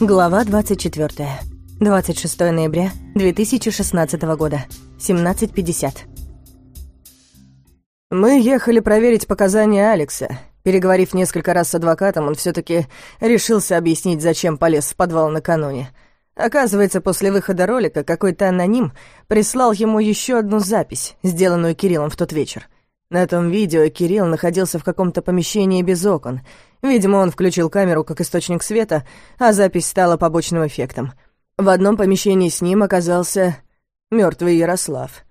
Глава 24. 26 ноября 2016 года. 17.50. Мы ехали проверить показания Алекса. Переговорив несколько раз с адвокатом, он все таки решился объяснить, зачем полез в подвал накануне. Оказывается, после выхода ролика какой-то аноним прислал ему еще одну запись, сделанную Кириллом в тот вечер. На том видео Кирилл находился в каком-то помещении без окон. Видимо, он включил камеру как источник света, а запись стала побочным эффектом. В одном помещении с ним оказался мертвый Ярослав.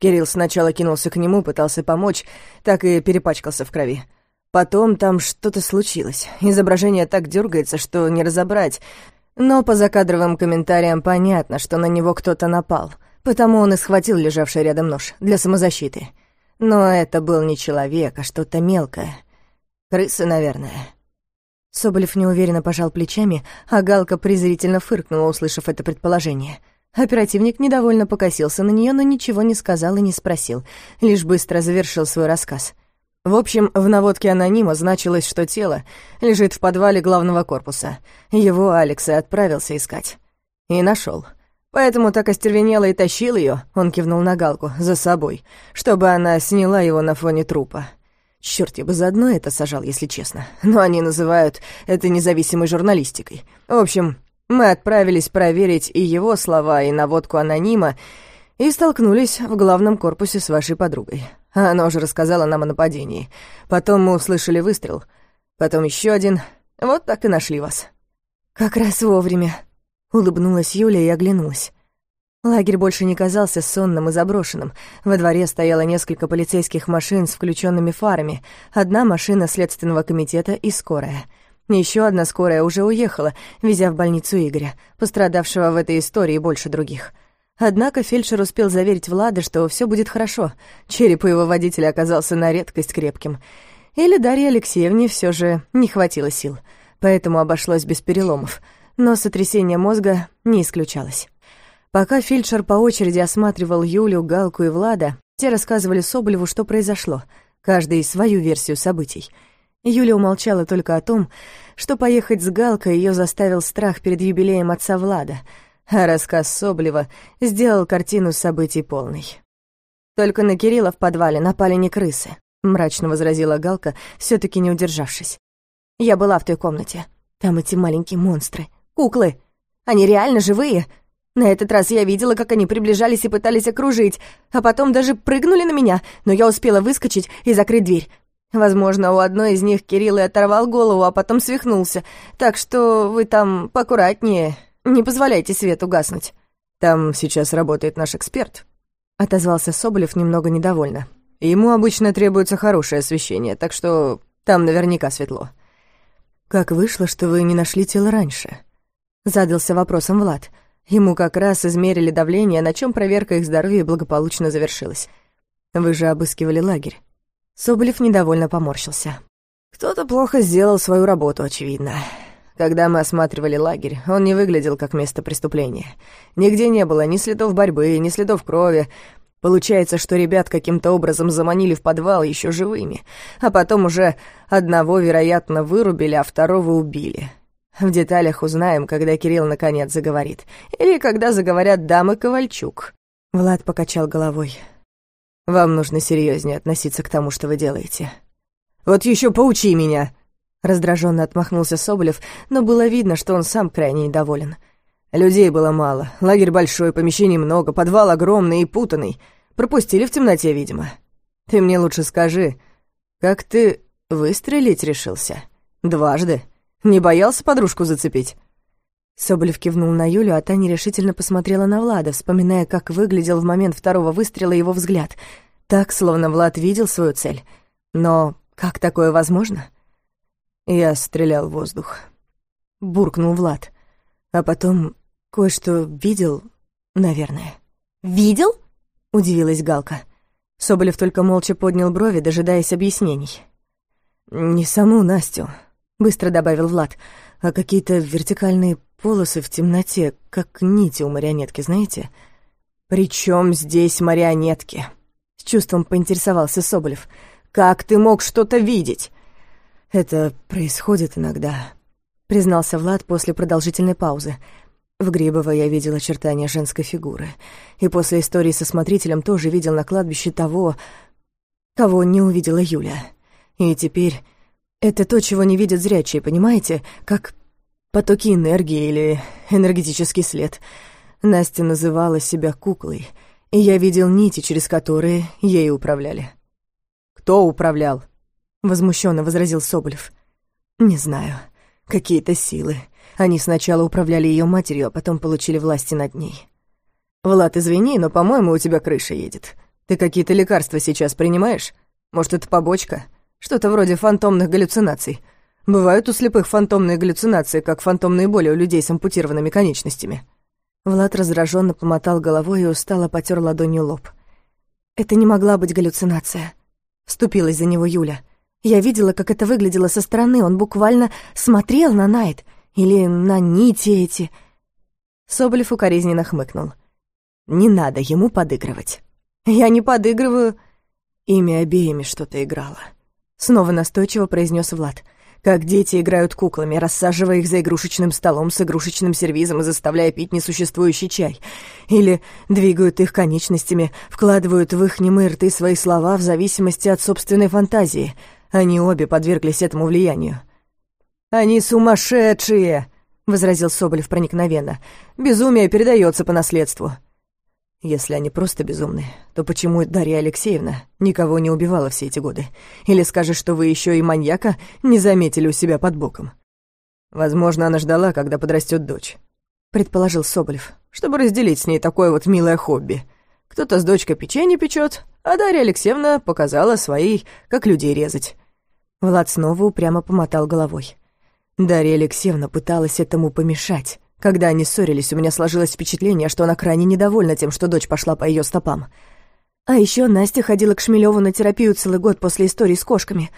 Кирилл сначала кинулся к нему, пытался помочь, так и перепачкался в крови. Потом там что-то случилось. Изображение так дергается, что не разобрать. Но по закадровым комментариям понятно, что на него кто-то напал. Потому он и схватил лежавший рядом нож для самозащиты. Но это был не человек, а что-то мелкое. Крыса, наверное. Соболев неуверенно пожал плечами, а Галка презрительно фыркнула, услышав это предположение. Оперативник недовольно покосился на нее, но ничего не сказал и не спросил, лишь быстро завершил свой рассказ. В общем, в наводке анонима значилось, что тело лежит в подвале главного корпуса. Его Алекс и отправился искать. И нашел. Поэтому так остервенело и тащил ее, он кивнул на Галку, за собой, чтобы она сняла его на фоне трупа. Черт, я бы заодно это сажал, если честно. Но они называют это независимой журналистикой. В общем, мы отправились проверить и его слова, и наводку анонима, и столкнулись в главном корпусе с вашей подругой. Она уже рассказала нам о нападении. Потом мы услышали выстрел, потом еще один. Вот так и нашли вас. Как раз вовремя. Улыбнулась Юля и оглянулась. Лагерь больше не казался сонным и заброшенным. Во дворе стояло несколько полицейских машин с включенными фарами, одна машина следственного комитета и скорая. Еще одна скорая уже уехала, везя в больницу Игоря, пострадавшего в этой истории больше других. Однако фельдшер успел заверить Влада, что все будет хорошо. Череп у его водителя оказался на редкость крепким. Или Дарье Алексеевне все же не хватило сил, поэтому обошлось без переломов — но сотрясение мозга не исключалось. Пока фельдшер по очереди осматривал Юлю, Галку и Влада, те рассказывали Соболеву, что произошло, каждый свою версию событий. Юля умолчала только о том, что поехать с Галкой ее заставил страх перед юбилеем отца Влада, а рассказ Соболева сделал картину событий полной. «Только на Кирилла в подвале напали не крысы», — мрачно возразила Галка, все таки не удержавшись. «Я была в той комнате. Там эти маленькие монстры, Куклы. Они реально живые. На этот раз я видела, как они приближались и пытались окружить, а потом даже прыгнули на меня, но я успела выскочить и закрыть дверь. Возможно, у одной из них Кирилл и оторвал голову, а потом свихнулся. Так что вы там поаккуратнее, не позволяйте свету гаснуть. Там сейчас работает наш эксперт, отозвался Соболев немного недовольно. Ему обычно требуется хорошее освещение, так что там наверняка светло. Как вышло, что вы не нашли тело раньше? Задался вопросом Влад. Ему как раз измерили давление, на чем проверка их здоровья благополучно завершилась. Вы же обыскивали лагерь. Соболев недовольно поморщился. Кто-то плохо сделал свою работу, очевидно. Когда мы осматривали лагерь, он не выглядел как место преступления. Нигде не было ни следов борьбы, ни следов крови. Получается, что ребят каким-то образом заманили в подвал еще живыми, а потом уже одного, вероятно, вырубили, а второго убили. В деталях узнаем, когда Кирилл наконец заговорит. Или когда заговорят дамы Ковальчук. Влад покачал головой. Вам нужно серьезнее относиться к тому, что вы делаете. Вот еще поучи меня. Раздраженно отмахнулся Соболев, но было видно, что он сам крайне недоволен. Людей было мало, лагерь большой, помещений много, подвал огромный и путанный. Пропустили в темноте, видимо. Ты мне лучше скажи, как ты выстрелить решился? Дважды. Не боялся подружку зацепить?» Соболев кивнул на Юлю, а та нерешительно посмотрела на Влада, вспоминая, как выглядел в момент второго выстрела его взгляд. Так, словно Влад видел свою цель. Но как такое возможно? «Я стрелял в воздух», — буркнул Влад. «А потом кое-что видел, наверное». «Видел?» — удивилась Галка. Соболев только молча поднял брови, дожидаясь объяснений. «Не саму Настю», быстро добавил Влад. А какие-то вертикальные полосы в темноте, как нити у марионетки, знаете? «Причем здесь марионетки?» С чувством поинтересовался Соболев. «Как ты мог что-то видеть?» «Это происходит иногда», признался Влад после продолжительной паузы. В Грибово я видел очертания женской фигуры. И после истории со смотрителем тоже видел на кладбище того, кого не увидела Юля. И теперь это то, чего не видят зрячие, понимаете? Как потоки энергии или энергетический след. Настя называла себя куклой, и я видел нити, через которые ей управляли. «Кто управлял?» — возмущенно возразил Соболев. «Не знаю. Какие-то силы. Они сначала управляли ее матерью, а потом получили власти над ней». «Влад, извини, но, по-моему, у тебя крыша едет. Ты какие-то лекарства сейчас принимаешь? Может, это побочка? Что-то вроде фантомных галлюцинаций. Бывают у слепых фантомные галлюцинации, как фантомные боли у людей с ампутированными конечностями». Влад раздраженно помотал головой и устало потер ладонью лоб. «Это не могла быть галлюцинация», — вступилась за него Юля. Я видела, как это выглядело со стороны. Он буквально смотрел на Найт. Или на нити эти. Соболев укоризненно хмыкнул. «Не надо ему подыгрывать». «Я не подыгрываю». Ими обеими что-то играло. Снова настойчиво произнес Влад. Как дети играют куклами, рассаживая их за игрушечным столом с игрушечным сервизом и заставляя пить несуществующий чай. Или двигают их конечностями, вкладывают в их немые рты свои слова в зависимости от собственной фантазии — они обе подверглись этому влиянию. «Они сумасшедшие!» — возразил Соболев проникновенно. «Безумие передается по наследству». «Если они просто безумны, то почему Дарья Алексеевна никого не убивала все эти годы? Или скажешь, что вы еще и маньяка не заметили у себя под боком?» «Возможно, она ждала, когда подрастет дочь», — предположил Соболев, «чтобы разделить с ней такое вот милое хобби. Кто-то с дочкой печенье печет, а Дарья Алексеевна показала своей, как людей резать. Влад снова упрямо помотал головой. Дарья Алексеевна пыталась этому помешать. Когда они ссорились, у меня сложилось впечатление, что она крайне недовольна тем, что дочь пошла по ее стопам. А еще Настя ходила к Шмелеву на терапию целый год после истории с кошками,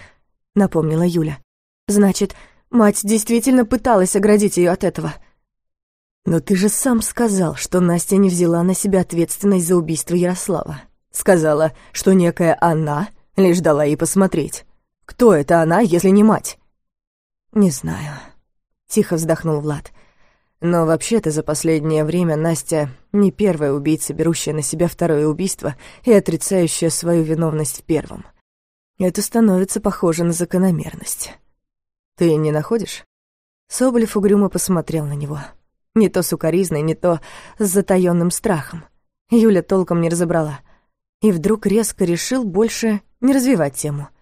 напомнила Юля. Значит, мать действительно пыталась оградить ее от этого. Но ты же сам сказал, что Настя не взяла на себя ответственность за убийство Ярослава. Сказала, что некая она лишь дала ей посмотреть. Кто это она, если не мать?» «Не знаю», — тихо вздохнул Влад. «Но вообще-то за последнее время Настя не первая убийца, берущая на себя второе убийство и отрицающая свою виновность в первом. Это становится похоже на закономерность. Ты не находишь?» Соболев угрюмо посмотрел на него. Не то с укоризной, не то с затаённым страхом. Юля толком не разобрала. И вдруг резко решил больше не развивать тему —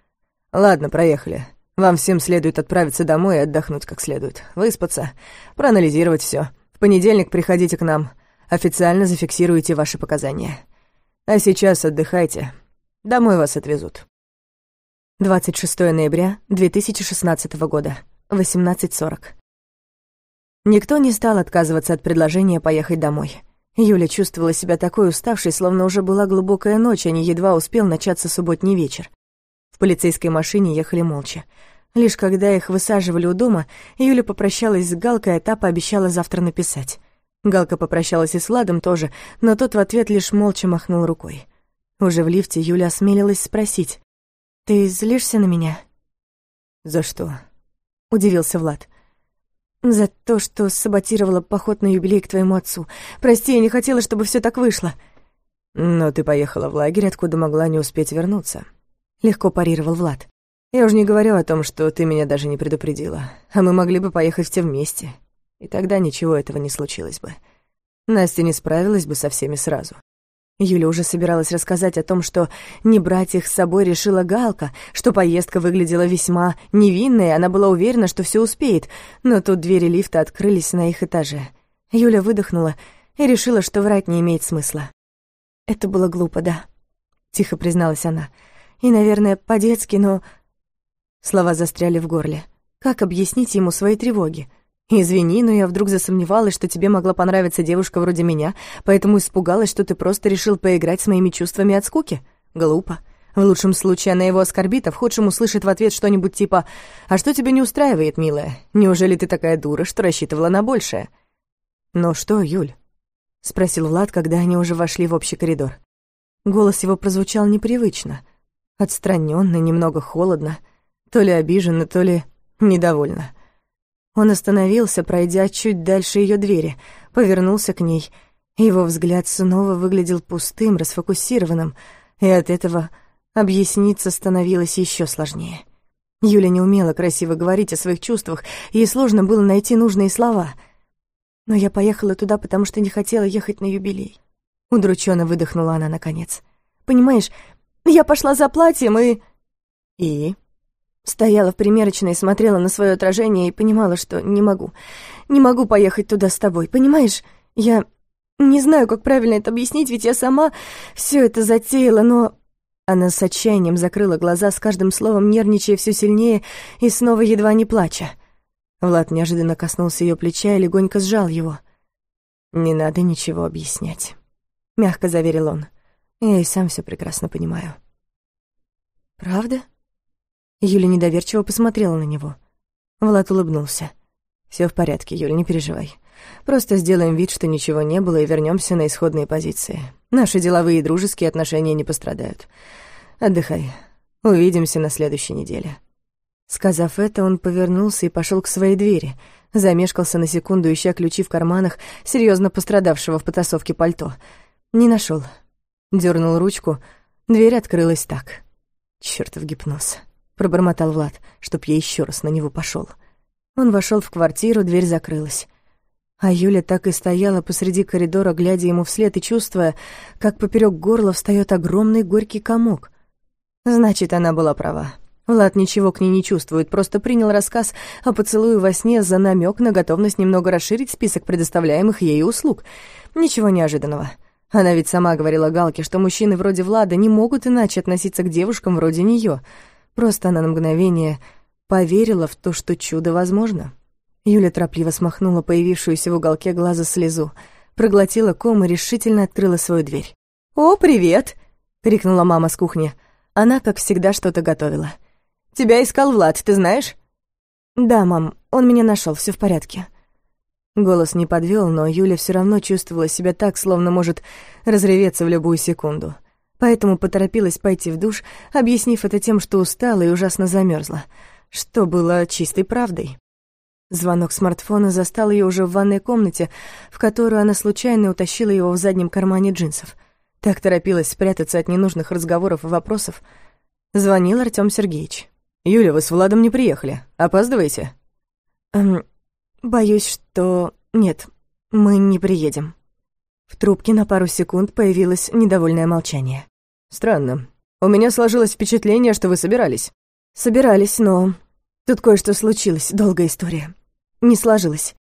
«Ладно, проехали. Вам всем следует отправиться домой и отдохнуть как следует. Выспаться, проанализировать все. В понедельник приходите к нам. Официально зафиксируйте ваши показания. А сейчас отдыхайте. Домой вас отвезут». 26 ноября 2016 года, 18.40. Никто не стал отказываться от предложения поехать домой. Юля чувствовала себя такой уставшей, словно уже была глубокая ночь, а не едва успел начаться субботний вечер полицейской машине ехали молча. Лишь когда их высаживали у дома, Юля попрощалась с Галкой, а та пообещала завтра написать. Галка попрощалась и с Ладом тоже, но тот в ответ лишь молча махнул рукой. Уже в лифте Юля осмелилась спросить. «Ты злишься на меня?» «За что?» — удивился Влад. «За то, что саботировала поход на юбилей к твоему отцу. Прости, я не хотела, чтобы все так вышло». «Но ты поехала в лагерь, откуда могла не успеть вернуться. — легко парировал Влад. «Я уже не говорю о том, что ты меня даже не предупредила, а мы могли бы поехать все вместе, и тогда ничего этого не случилось бы. Настя не справилась бы со всеми сразу». Юля уже собиралась рассказать о том, что не брать их с собой решила Галка, что поездка выглядела весьма невинной, она была уверена, что все успеет, но тут двери лифта открылись на их этаже. Юля выдохнула и решила, что врать не имеет смысла. «Это было глупо, да», — тихо призналась она, — и, наверное, по-детски, но... Слова застряли в горле. Как объяснить ему свои тревоги? «Извини, но я вдруг засомневалась, что тебе могла понравиться девушка вроде меня, поэтому испугалась, что ты просто решил поиграть с моими чувствами от скуки. Глупо. В лучшем случае она его оскорбит, а в худшем услышит в ответ что-нибудь типа «А что тебя не устраивает, милая? Неужели ты такая дура, что рассчитывала на большее?» «Ну что, Юль?» — спросил Влад, когда они уже вошли в общий коридор. Голос его прозвучал непривычно, Отстраненно, немного холодно, то ли обиженно, то ли недовольно. Он остановился, пройдя чуть дальше ее двери, повернулся к ней. Его взгляд снова выглядел пустым, расфокусированным, и от этого объясниться становилось еще сложнее. Юля не умела красиво говорить о своих чувствах, ей сложно было найти нужные слова. Но я поехала туда, потому что не хотела ехать на юбилей. Удрученно выдохнула она наконец. «Понимаешь, я пошла за платьем и...» «И?» Стояла в примерочной, смотрела на свое отражение и понимала, что не могу. Не могу поехать туда с тобой, понимаешь? Я не знаю, как правильно это объяснить, ведь я сама все это затеяла, но... Она с отчаянием закрыла глаза, с каждым словом нервничая все сильнее и снова едва не плача. Влад неожиданно коснулся ее плеча и легонько сжал его. «Не надо ничего объяснять», — мягко заверил он. «Я и сам все прекрасно понимаю». «Правда?» Юля недоверчиво посмотрела на него. Влад улыбнулся. Все в порядке, Юля, не переживай. Просто сделаем вид, что ничего не было, и вернемся на исходные позиции. Наши деловые и дружеские отношения не пострадают. Отдыхай. Увидимся на следующей неделе». Сказав это, он повернулся и пошел к своей двери, замешкался на секунду, ища ключи в карманах серьезно пострадавшего в потасовке пальто. Не нашел. Дернул ручку, дверь открылась так. Чертов гипноз пробормотал Влад, чтоб я еще раз на него пошел. Он вошел в квартиру, дверь закрылась. А Юля так и стояла посреди коридора, глядя ему вслед и чувствуя, как поперек горла встает огромный горький комок. Значит, она была права. Влад ничего к ней не чувствует, просто принял рассказ о поцелуе во сне за намек на готовность немного расширить список предоставляемых ей услуг. Ничего неожиданного. Она ведь сама говорила Галке, что мужчины вроде Влада не могут иначе относиться к девушкам вроде нее. Просто она на мгновение поверила в то, что чудо возможно. Юля торопливо смахнула появившуюся в уголке глаза слезу, проглотила ком и решительно открыла свою дверь. «О, привет!» — крикнула мама с кухни. Она, как всегда, что-то готовила. «Тебя искал Влад, ты знаешь?» «Да, мам, он меня нашел, все в порядке». Голос не подвел, но Юля все равно чувствовала себя так, словно может разреветься в любую секунду — поэтому поторопилась пойти в душ, объяснив это тем, что устала и ужасно замерзла, что было чистой правдой. Звонок смартфона застал ее уже в ванной комнате, в которую она случайно утащила его в заднем кармане джинсов. Так торопилась спрятаться от ненужных разговоров и вопросов. Звонил Артём Сергеевич. «Юля, вы с Владом не приехали. Опаздываете?» «Эм, боюсь, что... Нет, мы не приедем». В трубке на пару секунд появилось недовольное молчание. «Странно. У меня сложилось впечатление, что вы собирались». «Собирались, но... Тут кое-что случилось, долгая история. Не сложилось».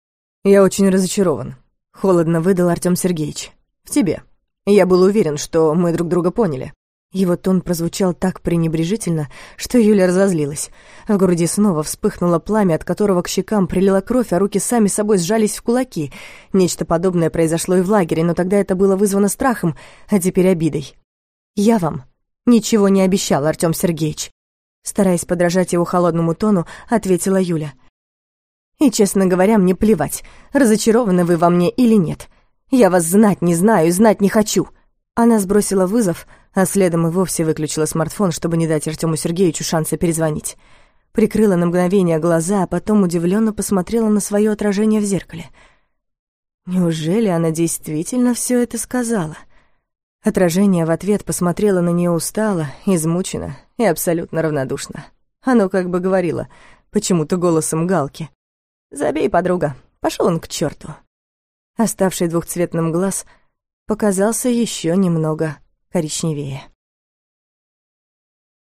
«Я очень разочарован», — холодно выдал Артём Сергеевич. «В тебе. Я был уверен, что мы друг друга поняли». Его тон прозвучал так пренебрежительно, что Юля разозлилась. В груди снова вспыхнуло пламя, от которого к щекам прилила кровь, а руки сами собой сжались в кулаки. Нечто подобное произошло и в лагере, но тогда это было вызвано страхом, а теперь обидой. «Я вам ничего не обещал, Артём Сергеевич», стараясь подражать его холодному тону, ответила Юля. «И, честно говоря, мне плевать, разочарованы вы во мне или нет. Я вас знать не знаю и знать не хочу». Она сбросила вызов, а следом и вовсе выключила смартфон, чтобы не дать Артёму Сергеевичу шанса перезвонить. Прикрыла на мгновение глаза, а потом удивленно посмотрела на свое отражение в зеркале. Неужели она действительно все это сказала? Отражение в ответ посмотрело на нее устало, измученно и абсолютно равнодушно. Оно как бы говорило, почему-то голосом Галки. «Забей, подруга, пошел он к черту. Оставший двухцветным глаз показался еще немного коричневее.